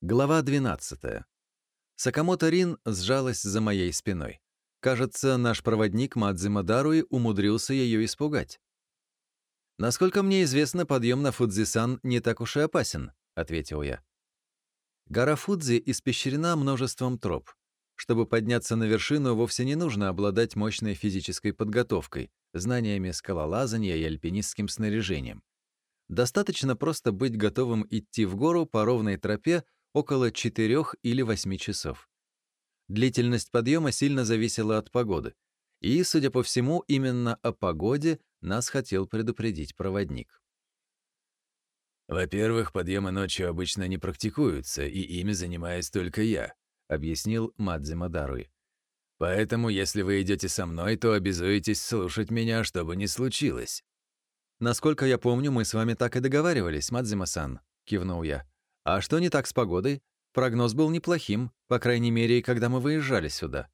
Глава 12. Сакамото Рин сжалась за моей спиной. Кажется, наш проводник Мадзима Даруи умудрился ее испугать. «Насколько мне известно, подъем на Фудзисан не так уж и опасен», — ответил я. Гора Фудзи испещрена множеством троп. Чтобы подняться на вершину, вовсе не нужно обладать мощной физической подготовкой, знаниями скалолазания и альпинистским снаряжением. Достаточно просто быть готовым идти в гору по ровной тропе около 4 или 8 часов. Длительность подъема сильно зависела от погоды. И, судя по всему, именно о погоде нас хотел предупредить проводник. «Во-первых, подъемы ночью обычно не практикуются, и ими занимаюсь только я», — объяснил Мадзима Даруи. «Поэтому, если вы идете со мной, то обязуетесь слушать меня, что бы ни случилось». «Насколько я помню, мы с вами так и договаривались, Мадзима-сан», — кивнул я. «А что не так с погодой? Прогноз был неплохим, по крайней мере, когда мы выезжали сюда».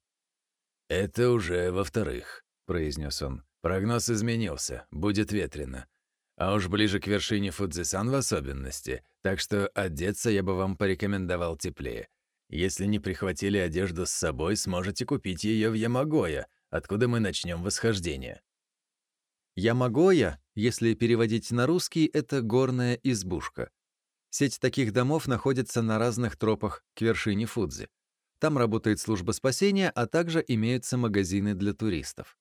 «Это уже во-вторых», — произнес он. «Прогноз изменился, будет ветрено. А уж ближе к вершине Фудзисан в особенности, так что одеться я бы вам порекомендовал теплее. Если не прихватили одежду с собой, сможете купить ее в Ямагоя, откуда мы начнем восхождение». Ямагоя, если переводить на русский, это горная избушка. Сеть таких домов находится на разных тропах к вершине Фудзи. Там работает служба спасения, а также имеются магазины для туристов.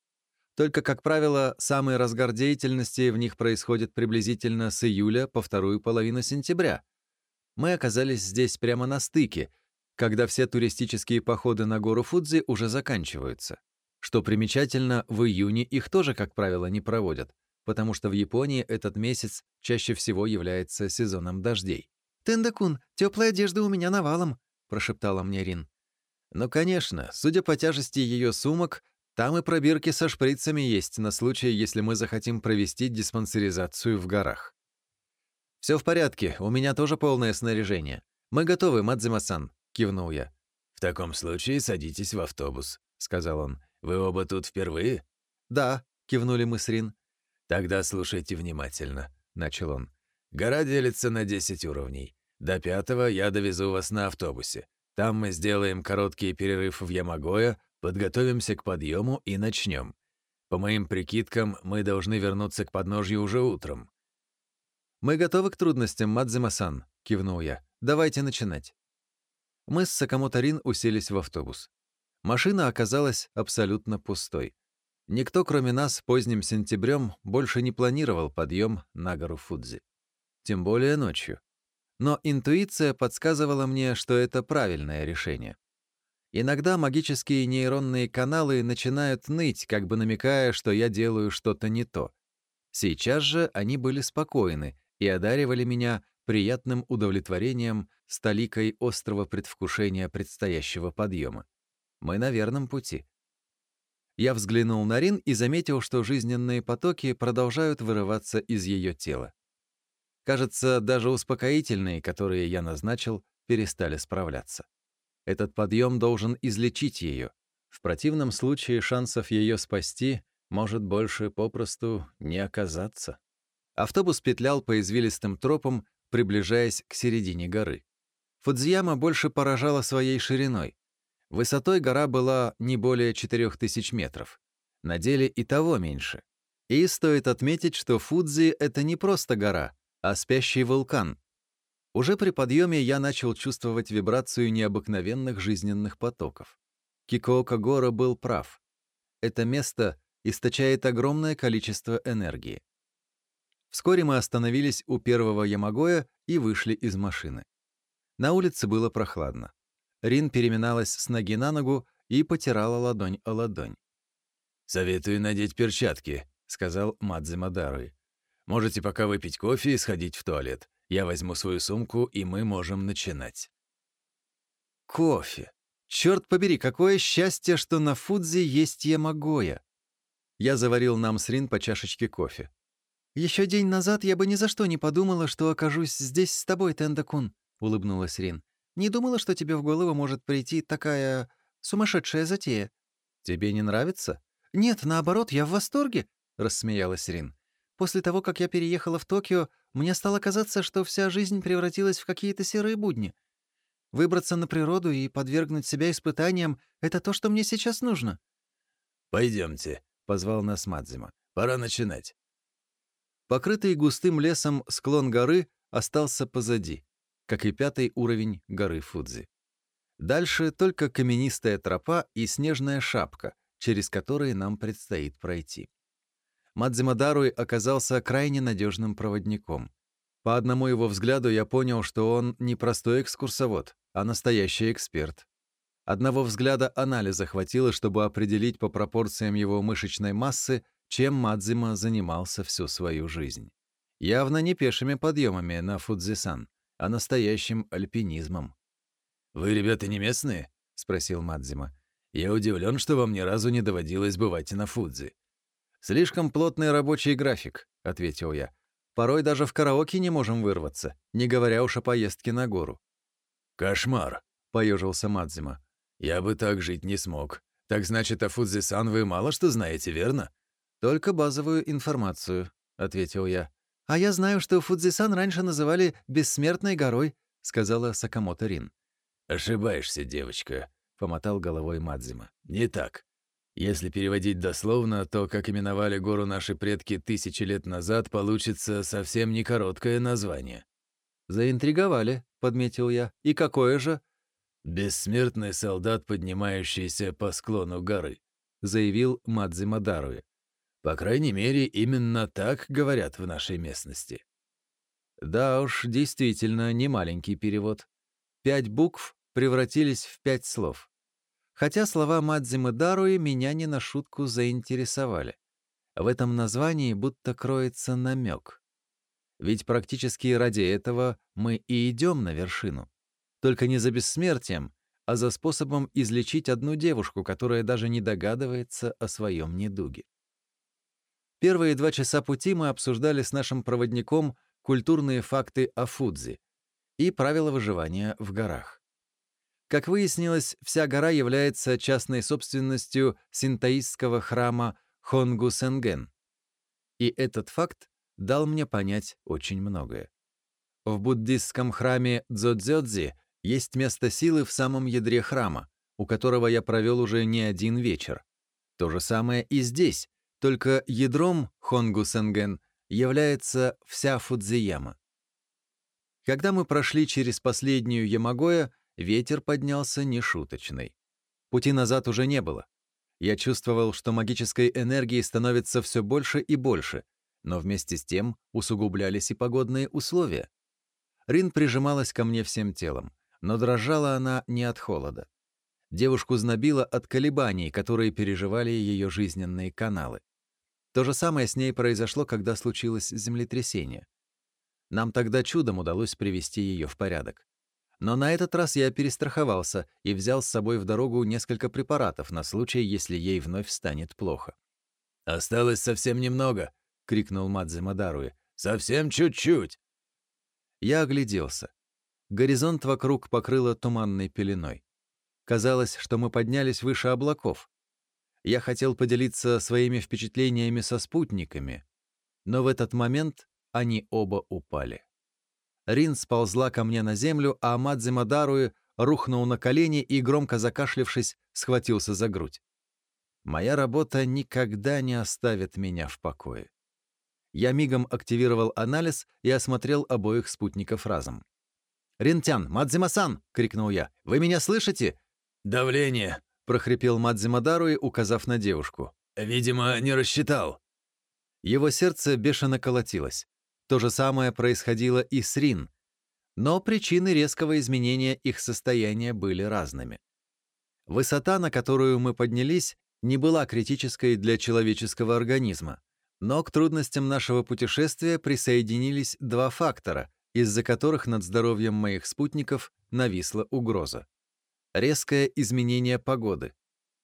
Только, как правило, самый разгар деятельности в них происходит приблизительно с июля по вторую половину сентября. Мы оказались здесь прямо на стыке, когда все туристические походы на гору Фудзи уже заканчиваются. Что примечательно, в июне их тоже, как правило, не проводят, потому что в Японии этот месяц чаще всего является сезоном дождей. «Тендакун, теплая одежда у меня навалом», — прошептала мне Рин. Ну, конечно, судя по тяжести ее сумок, там и пробирки со шприцами есть на случай, если мы захотим провести диспансеризацию в горах. Все в порядке, у меня тоже полное снаряжение. Мы готовы, Мадзима-сан», — кивнул я. «В таком случае садитесь в автобус», — сказал он. «Вы оба тут впервые?» «Да», — кивнули мы с Рин. «Тогда слушайте внимательно», — начал он. «Гора делится на 10 уровней. До пятого я довезу вас на автобусе. Там мы сделаем короткий перерыв в Ямагоя, Подготовимся к подъему и начнем. По моим прикидкам, мы должны вернуться к подножью уже утром. «Мы готовы к трудностям, Мадзима-сан», — кивнул я. «Давайте начинать». Мы с Сакамото Рин уселись в автобус. Машина оказалась абсолютно пустой. Никто, кроме нас, поздним сентябрем больше не планировал подъем на гору Фудзи. Тем более ночью. Но интуиция подсказывала мне, что это правильное решение. Иногда магические нейронные каналы начинают ныть, как бы намекая, что я делаю что-то не то. Сейчас же они были спокойны и одаривали меня приятным удовлетворением с толикой острого предвкушения предстоящего подъема. Мы на верном пути. Я взглянул на Рин и заметил, что жизненные потоки продолжают вырываться из ее тела. Кажется, даже успокоительные, которые я назначил, перестали справляться. Этот подъем должен излечить ее. В противном случае шансов ее спасти может больше попросту не оказаться. Автобус петлял по извилистым тропам, приближаясь к середине горы. Фудзияма больше поражала своей шириной. Высотой гора была не более 4000 метров. На деле и того меньше. И стоит отметить, что Фудзи — это не просто гора, а спящий вулкан, уже при подъеме я начал чувствовать вибрацию необыкновенных жизненных потоков. Кикоока Гора был прав. Это место источает огромное количество энергии. Вскоре мы остановились у первого Ямагоя и вышли из машины. На улице было прохладно. Рин переминалась с ноги на ногу и потирала ладонь о ладонь. «Советую надеть перчатки», — сказал Мадзе Мадаруи. «Можете пока выпить кофе и сходить в туалет. Я возьму свою сумку, и мы можем начинать. Кофе. Черт побери, какое счастье, что на Фудзи есть Ямагоя. Я заварил нам с Рин по чашечке кофе. Еще день назад я бы ни за что не подумала, что окажусь здесь с тобой, Тендакун, улыбнулась Рин. Не думала, что тебе в голову может прийти такая сумасшедшая затея. Тебе не нравится? Нет, наоборот, я в восторге, рассмеялась Рин. После того, как я переехала в Токио, мне стало казаться, что вся жизнь превратилась в какие-то серые будни. Выбраться на природу и подвергнуть себя испытаниям — это то, что мне сейчас нужно». Пойдемте, позвал нас Мадзима. «Пора начинать». Покрытый густым лесом склон горы остался позади, как и пятый уровень горы Фудзи. Дальше только каменистая тропа и снежная шапка, через которые нам предстоит пройти. Мадзимадаруй оказался крайне надежным проводником. По одному его взгляду я понял, что он не простой экскурсовод, а настоящий эксперт. Одного взгляда анализа хватило, чтобы определить по пропорциям его мышечной массы, чем Мадзима занимался всю свою жизнь. Явно не пешими подъемами на Фудзисан, а настоящим альпинизмом. «Вы, ребята, не местные?» — спросил Мадзима. «Я удивлен, что вам ни разу не доводилось бывать на Фудзи». «Слишком плотный рабочий график», — ответил я. «Порой даже в караоке не можем вырваться, не говоря уж о поездке на гору». «Кошмар», — поежился Мадзима. «Я бы так жить не смог. Так значит, о Фудзи-сан вы мало что знаете, верно?» «Только базовую информацию», — ответил я. «А я знаю, что Фудзи-сан раньше называли «бессмертной горой», — сказала Сакамото Рин. «Ошибаешься, девочка», — помотал головой Мадзима. «Не так. Если переводить дословно, то, как именовали гору наши предки тысячи лет назад, получится совсем не короткое название». «Заинтриговали», — подметил я. «И какое же?» «Бессмертный солдат, поднимающийся по склону горы», — заявил Мадзима Даруи. «По крайней мере, именно так говорят в нашей местности». Да уж, действительно, не маленький перевод. Пять букв превратились в пять слов. Хотя слова Мадзимы Даруи меня не на шутку заинтересовали. В этом названии будто кроется намек. Ведь практически ради этого мы и идем на вершину. Только не за бессмертием, а за способом излечить одну девушку, которая даже не догадывается о своем недуге. Первые два часа пути мы обсуждали с нашим проводником культурные факты о Фудзи и правила выживания в горах. Как выяснилось, вся гора является частной собственностью синтоистского храма Хонгу Сенген. И этот факт дал мне понять очень многое. В буддистском храме Дзодзёдзи есть место силы в самом ядре храма, у которого я провел уже не один вечер. То же самое и здесь, только ядром Хонгу Сенген является вся Фудзияма. Когда мы прошли через последнюю Ямагоя, ветер поднялся нешуточный. Пути назад уже не было. Я чувствовал, что магической энергии становится все больше и больше, но вместе с тем усугублялись и погодные условия. Рин прижималась ко мне всем телом но дрожала она не от холода. Девушку знобило от колебаний, которые переживали ее жизненные каналы. То же самое с ней произошло, когда случилось землетрясение. Нам тогда чудом удалось привести ее в порядок. Но на этот раз я перестраховался и взял с собой в дорогу несколько препаратов на случай, если ей вновь станет плохо. «Осталось совсем немного!» — крикнул Мадзе Мадаруи. «Совсем чуть-чуть!» Я огляделся. Горизонт вокруг покрыло туманной пеленой. Казалось, что мы поднялись выше облаков. Я хотел поделиться своими впечатлениями со спутниками, но в этот момент они оба упали. Рин сползла ко мне на землю, а Амадзе рухнул на колени и, громко закашлившись, схватился за грудь. Моя работа никогда не оставит меня в покое. Я мигом активировал анализ и осмотрел обоих спутников разом. «Рентян, Мадзима-сан!» — крикнул я. «Вы меня слышите?» «Давление!» — прохрипел Мадзима Даруи, указав на девушку. «Видимо, не рассчитал». Его сердце бешено колотилось. То же самое происходило и с Рин. Но причины резкого изменения их состояния были разными. Высота, на которую мы поднялись, не была критической для человеческого организма. Но к трудностям нашего путешествия присоединились два фактора, из-за которых над здоровьем моих спутников нависла угроза. Резкое изменение погоды,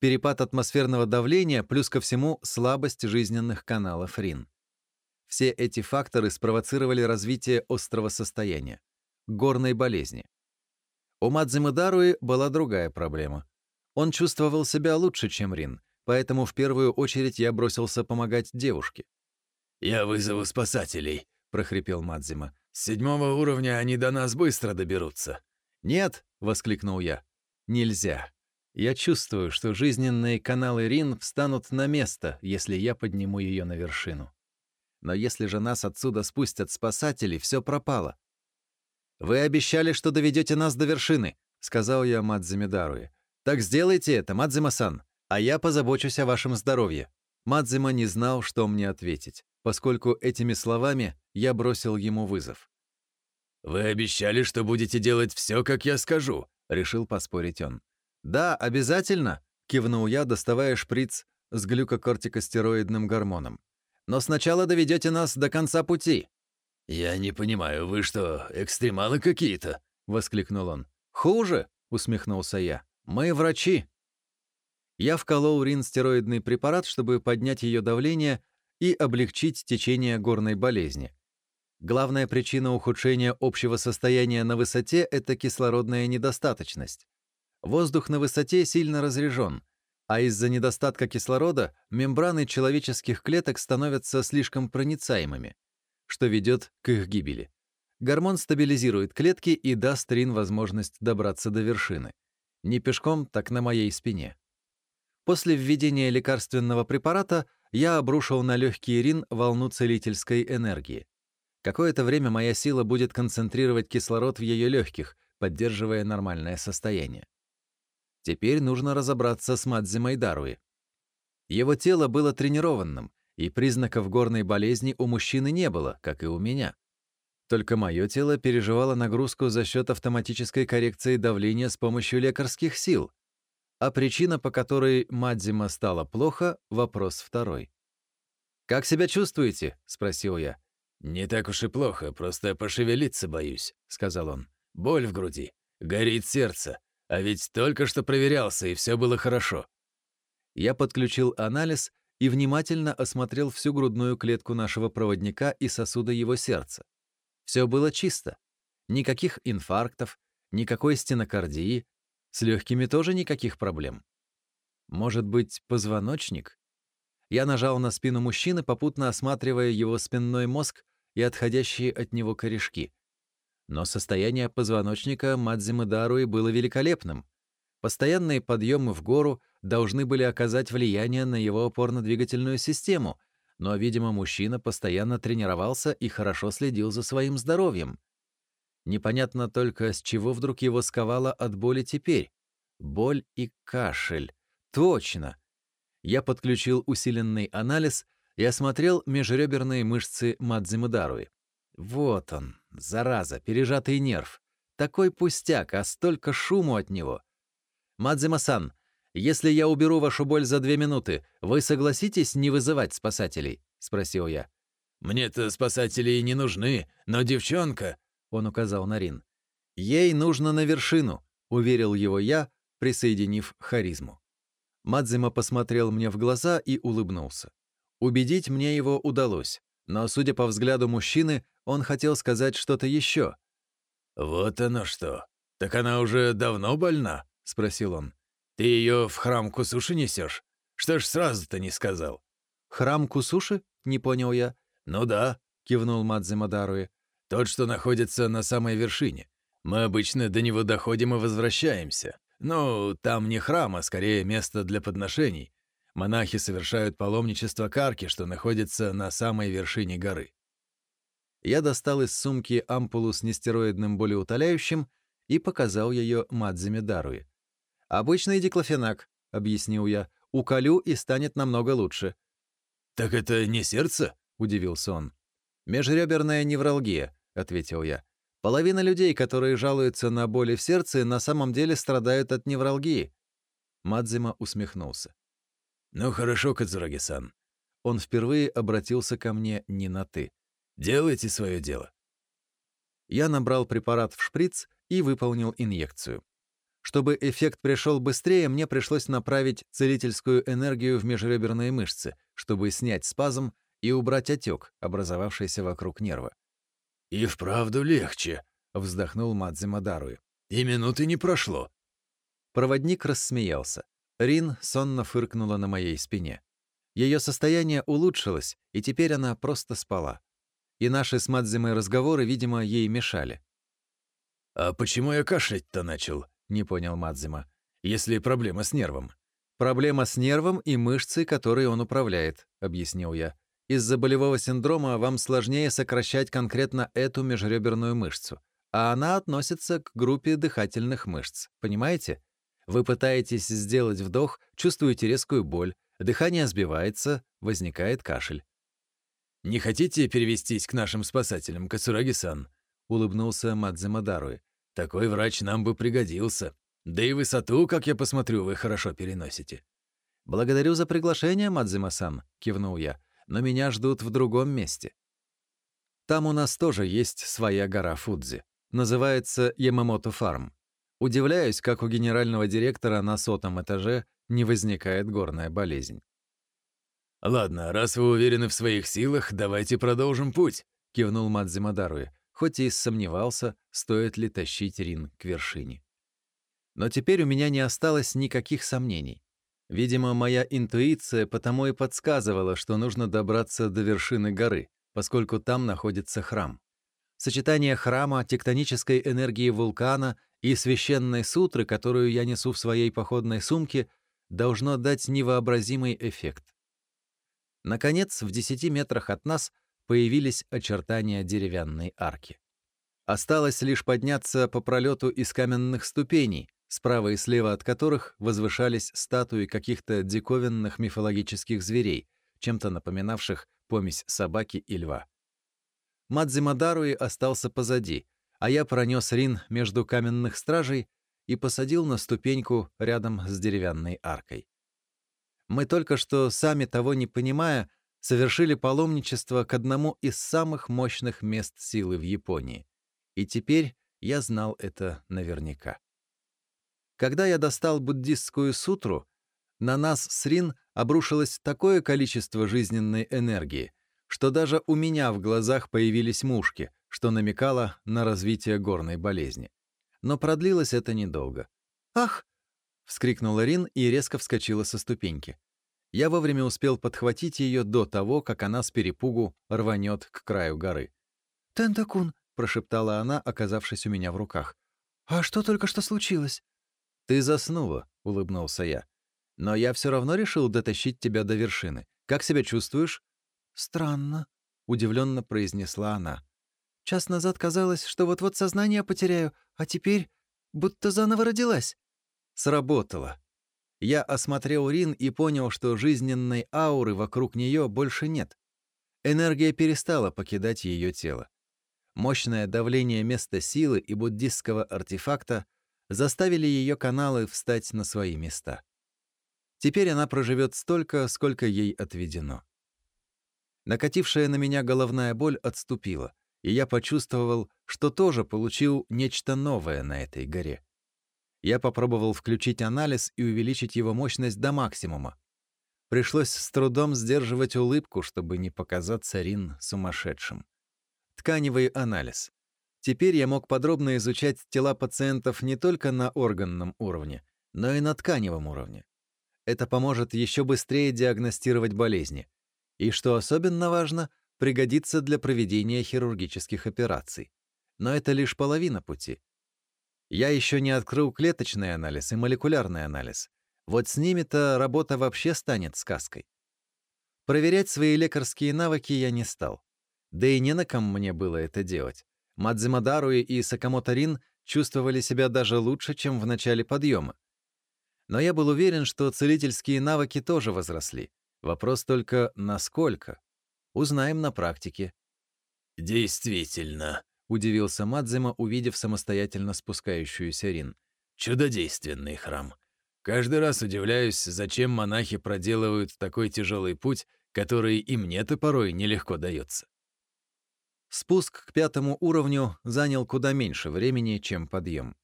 перепад атмосферного давления, плюс ко всему слабость жизненных каналов РИН. Все эти факторы спровоцировали развитие острого состояния, горной болезни. У Мадзимы Даруи была другая проблема. Он чувствовал себя лучше, чем Рин, поэтому в первую очередь я бросился помогать девушке. «Я вызову спасателей», — прохрипел Мадзима. С седьмого уровня они до нас быстро доберутся. «Нет!» — воскликнул я. «Нельзя. Я чувствую, что жизненные каналы Рин встанут на место, если я подниму ее на вершину. Но если же нас отсюда спустят спасатели, все пропало. «Вы обещали, что доведете нас до вершины», — сказал я Мадзиме Даруе. «Так сделайте это, Мадзима-сан, а я позабочусь о вашем здоровье». Мадзима не знал, что мне ответить, поскольку этими словами я бросил ему вызов. «Вы обещали, что будете делать все, как я скажу», — решил поспорить он. «Да, обязательно», — кивнул я, доставая шприц с глюкокортикостероидным гормоном. «Но сначала доведете нас до конца пути». «Я не понимаю, вы что, экстремалы какие-то?» — воскликнул он. «Хуже», — усмехнулся я. «Мы врачи». Я вколол Рин стероидный препарат, чтобы поднять ее давление и облегчить течение горной болезни. Главная причина ухудшения общего состояния на высоте — это кислородная недостаточность. Воздух на высоте сильно разрежен, а из-за недостатка кислорода мембраны человеческих клеток становятся слишком проницаемыми, что ведет к их гибели. Гормон стабилизирует клетки и даст Рин возможность добраться до вершины. Не пешком, так на моей спине. После введения лекарственного препарата я обрушил на легкий Рин волну целительской энергии. Какое-то время моя сила будет концентрировать кислород в ее легких, поддерживая нормальное состояние. Теперь нужно разобраться с Мадзимой Даруи. Его тело было тренированным, и признаков горной болезни у мужчины не было, как и у меня. Только мое тело переживало нагрузку за счет автоматической коррекции давления с помощью лекарских сил. А причина, по которой Мадзима стало плохо, вопрос второй. «Как себя чувствуете?» — спросил я. «Не так уж и плохо, просто пошевелиться боюсь», — сказал он. «Боль в груди, горит сердце, а ведь только что проверялся, и все было хорошо. Я подключил анализ и внимательно осмотрел всю грудную клетку нашего проводника и сосуда его сердца. Все было чисто. Никаких инфарктов, никакой стенокардии, с легкими тоже никаких проблем. Может быть, позвоночник? Я нажал на спину мужчины, попутно осматривая его спинной мозг и отходящие от него корешки. Но состояние позвоночника Мадзимы Даруи было великолепным. Постоянные подъемы в гору должны были оказать влияние на его опорно-двигательную систему, но, видимо, мужчина постоянно тренировался и хорошо следил за своим здоровьем. Непонятно только, с чего вдруг его сковало от боли теперь. Боль и кашель. Точно! Я подключил усиленный анализ и осмотрел межреберные мышцы Мадзимы Даруи. Вот он, зараза, пережатый нерв. Такой пустяк, а столько шуму от него. Мадзима-сан, если я уберу вашу боль за две минуты, вы согласитесь не вызывать спасателей? Спросил я. Мне-то спасатели и не нужны, но девчонка, он указал на Рин. Ей нужно на вершину, уверил его я, присоединив харизму. Мадзима посмотрел мне в глаза и улыбнулся. Убедить мне его удалось, но, судя по взгляду мужчины, он хотел сказать что-то еще. «Вот оно что. Так она уже давно больна?» — спросил он. «Ты ее в храм Кусуши несешь? Что ж сразу-то не сказал?» «Храм Кусуши?» — не понял я. «Ну да», — кивнул Мадзе Мадаруи. «Тот, что находится на самой вершине. Мы обычно до него доходим и возвращаемся. Ну, там не храм, а скорее место для подношений. Монахи совершают паломничество к арке, что находится на самой вершине горы. Я достал из сумки ампулу с нестероидным болеутоляющим и показал ее Мадзиме Даруи. «Обычный диклофенак», — объяснил я. «Уколю, и станет намного лучше». «Так это не сердце?» — удивился он. «Межреберная невралгия», — ответил я. «Половина людей, которые жалуются на боли в сердце, на самом деле страдают от невралгии». Мадзима усмехнулся. «Ну хорошо, Кадзураги-сан». Он впервые обратился ко мне не на «ты». Делайте свое дело». Я набрал препарат в шприц и выполнил инъекцию. Чтобы эффект пришел быстрее, мне пришлось направить целительскую энергию в межреберные мышцы, чтобы снять спазм и убрать отек, образовавшийся вокруг нерва. «И вправду легче», — вздохнул Мадзима Даруи. «И минуты не прошло». Проводник рассмеялся. Рин сонно фыркнула на моей спине. Ее состояние улучшилось, и теперь она просто спала и наши с Мадзимой разговоры, видимо, ей мешали. «А почему я кашлять-то начал?» — не понял Мадзима. «Если проблема с нервом». «Проблема с нервом и мышцей, которой он управляет», — объяснил я. «Из-за болевого синдрома вам сложнее сокращать конкретно эту межреберную мышцу, а она относится к группе дыхательных мышц. Понимаете? Вы пытаетесь сделать вдох, чувствуете резкую боль, дыхание сбивается, возникает кашель. «Не хотите перевестись к нашим спасателям, Кацураги-сан?» — улыбнулся Мадзима Даруи. «Такой врач нам бы пригодился. Да и высоту, как я посмотрю, вы хорошо переносите». «Благодарю за приглашение, Мадзима-сан», — кивнул я, «но меня ждут в другом месте. Там у нас тоже есть своя гора Фудзи. Называется Ямамото Фарм. Удивляюсь, как у генерального директора на сотом этаже не возникает горная болезнь. «Ладно, раз вы уверены в своих силах, давайте продолжим путь», — кивнул Мадзима Даруи, хоть и сомневался, стоит ли тащить Рин к вершине. Но теперь у меня не осталось никаких сомнений. Видимо, моя интуиция потому и подсказывала, что нужно добраться до вершины горы, поскольку там находится храм. Сочетание храма, тектонической энергии вулкана и священной сутры, которую я несу в своей походной сумке, должно дать невообразимый эффект. Наконец, в десяти метрах от нас появились очертания деревянной арки. Осталось лишь подняться по пролету из каменных ступеней, справа и слева от которых возвышались статуи каких-то диковинных мифологических зверей, чем-то напоминавших помесь собаки и льва. Мадзимадаруи остался позади, а я пронес Рин между каменных стражей и посадил на ступеньку рядом с деревянной аркой. Мы только что, сами того не понимая, совершили паломничество к одному из самых мощных мест силы в Японии. И теперь я знал это наверняка. Когда я достал буддистскую сутру, на нас с Рин обрушилось такое количество жизненной энергии, что даже у меня в глазах появились мушки, что намекало на развитие горной болезни. Но продлилось это недолго. «Ах!» вскрикнула Рин и резко вскочила со ступеньки. Я вовремя успел подхватить ее до того, как она с перепугу рванет к краю горы. «Тентакун», — прошептала она, оказавшись у меня в руках. «А что только что случилось?» «Ты заснула», — улыбнулся я. «Но я все равно решил дотащить тебя до вершины. Как себя чувствуешь?» «Странно», — удивленно произнесла она. «Час назад казалось, что вот-вот сознание потеряю, а теперь будто заново родилась». Сработало. Я осмотрел Рин и понял, что жизненной ауры вокруг нее больше нет. Энергия перестала покидать ее тело. Мощное давление места силы и буддистского артефакта заставили ее каналы встать на свои места. Теперь она проживет столько, сколько ей отведено. Накатившая на меня головная боль отступила, и я почувствовал, что тоже получил нечто новое на этой горе. Я попробовал включить анализ и увеличить его мощность до максимума. Пришлось с трудом сдерживать улыбку, чтобы не показаться Рин сумасшедшим. Тканевый анализ. Теперь я мог подробно изучать тела пациентов не только на органном уровне, но и на тканевом уровне. Это поможет еще быстрее диагностировать болезни. И, что особенно важно, пригодится для проведения хирургических операций. Но это лишь половина пути. Я еще не открыл клеточный анализ и молекулярный анализ. Вот с ними-то работа вообще станет сказкой. Проверять свои лекарские навыки я не стал. Да и не на ком мне было это делать. Мадзимадаруи и Сакамото-Рин чувствовали себя даже лучше, чем в начале подъема. Но я был уверен, что целительские навыки тоже возросли. Вопрос только, насколько? Узнаем на практике. «Действительно», Удивился Мадзима, увидев самостоятельно спускающуюся Рин. «Чудодейственный храм. Каждый раз удивляюсь, зачем монахи проделывают такой тяжелый путь, который и мне-то порой нелегко дается. Спуск к пятому уровню занял куда меньше времени, чем подъем.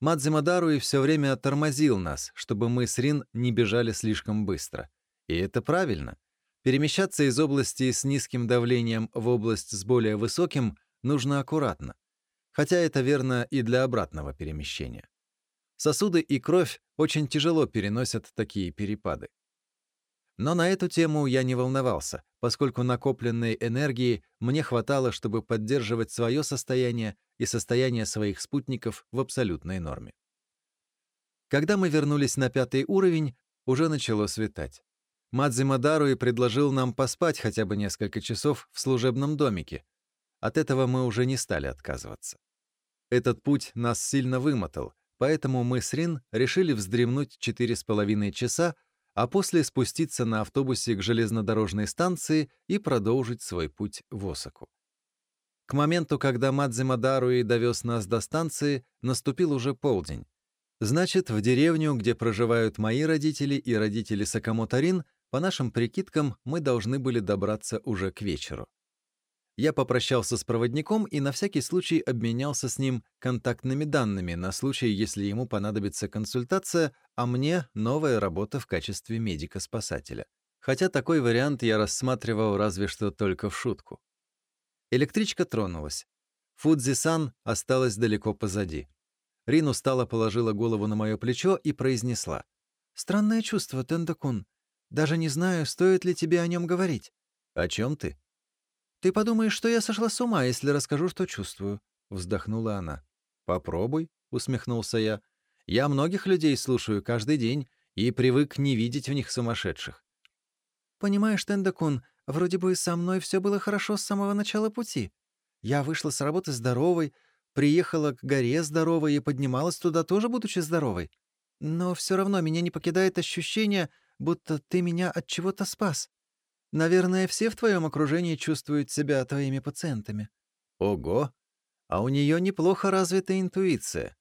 Мадзима Даруи все время тормозил нас, чтобы мы с Рин не бежали слишком быстро. И это правильно. Перемещаться из области с низким давлением в область с более высоким нужно аккуратно. Хотя это верно и для обратного перемещения. Сосуды и кровь очень тяжело переносят такие перепады. Но на эту тему я не волновался, поскольку накопленной энергии мне хватало, чтобы поддерживать свое состояние и состояние своих спутников в абсолютной норме. Когда мы вернулись на пятый уровень, уже начало светать. Мадзима Даруи предложил нам поспать хотя бы несколько часов в служебном домике. От этого мы уже не стали отказываться. Этот путь нас сильно вымотал, поэтому мы с Рин решили вздремнуть четыре с половиной часа, а после спуститься на автобусе к железнодорожной станции и продолжить свой путь в Осаку. К моменту, когда Мадзима Даруи довез нас до станции, наступил уже полдень. Значит, в деревню, где проживают мои родители и родители Сакамото-Рин, по нашим прикидкам, мы должны были добраться уже к вечеру. Я попрощался с проводником и на всякий случай обменялся с ним контактными данными на случай, если ему понадобится консультация, а мне новая работа в качестве медика-спасателя. Хотя такой вариант я рассматривал разве что только в шутку. Электричка тронулась. Фудзи-сан осталась далеко позади. Рин устало положила голову на мое плечо и произнесла. «Странное чувство, Тендакун. Даже не знаю, стоит ли тебе о нем говорить». «О чем ты?» «Ты подумаешь, что я сошла с ума, если расскажу, что чувствую», — вздохнула она. «Попробуй», — усмехнулся я. «Я многих людей слушаю каждый день и привык не видеть в них сумасшедших». «Понимаешь, Тендакун, вроде бы со мной все было хорошо с самого начала пути. Я вышла с работы здоровой, приехала к горе здоровой и поднималась туда тоже, будучи здоровой. Но все равно меня не покидает ощущение, будто ты меня от чего-то спас. Наверное, все в твоем окружении чувствуют себя твоими пациентами. Ого! А у нее неплохо развита интуиция.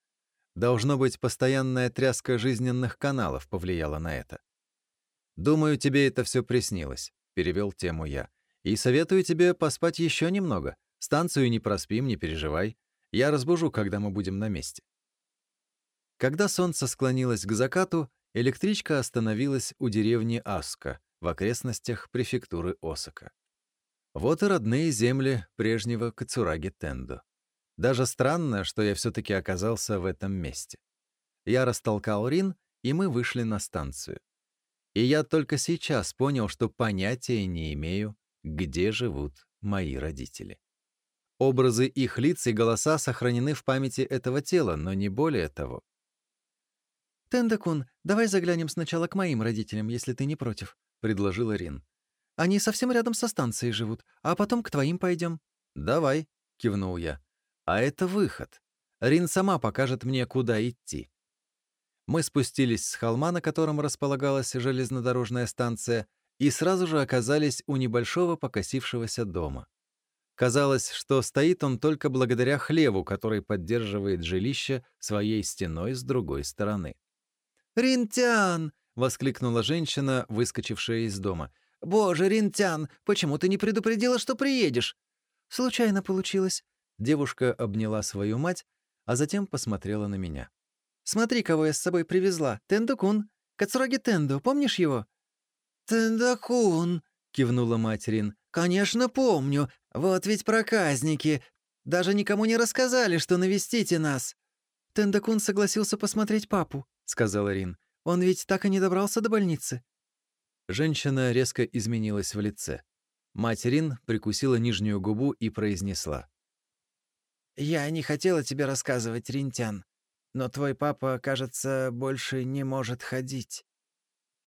Должно быть, постоянная тряска жизненных каналов повлияла на это. «Думаю, тебе это все приснилось», — перевел тему я. «И советую тебе поспать еще немного. Станцию не проспим, не переживай. Я разбужу, когда мы будем на месте». Когда солнце склонилось к закату, электричка остановилась у деревни Аска, в окрестностях префектуры Осака. Вот и родные земли прежнего Кацураги Тендо. Даже странно, что я все-таки оказался в этом месте. Я растолкал Рин, и мы вышли на станцию. И я только сейчас понял, что понятия не имею, где живут мои родители. Образы их лиц и голоса сохранены в памяти этого тела, но не более того. «Тендакун, давай заглянем сначала к моим родителям, если ты не против», — предложила Рин. «Они совсем рядом со станцией живут, а потом к твоим пойдем». «Давай», — кивнул я. «А это выход. Рин сама покажет мне, куда идти». Мы спустились с холма, на котором располагалась железнодорожная станция, и сразу же оказались у небольшого покосившегося дома. Казалось, что стоит он только благодаря хлеву, который поддерживает жилище своей стеной с другой стороны. «Ринтян!» воскликнула женщина, выскочившая из дома. «Боже, Ринтян, почему ты не предупредила, что приедешь?» «Случайно получилось». Девушка обняла свою мать, а затем посмотрела на меня. «Смотри, кого я с собой привезла. Тендукун. Кацураги Тенду, помнишь его?» «Тендакун», — кивнула мать Рин. «Конечно, помню. Вот ведь проказники. Даже никому не рассказали, что навестите нас». «Тендакун согласился посмотреть папу», — сказала Рин. Он ведь так и не добрался до больницы». Женщина резко изменилась в лице. Мать Рин прикусила нижнюю губу и произнесла. «Я не хотела тебе рассказывать, Ринтян, но твой папа, кажется, больше не может ходить».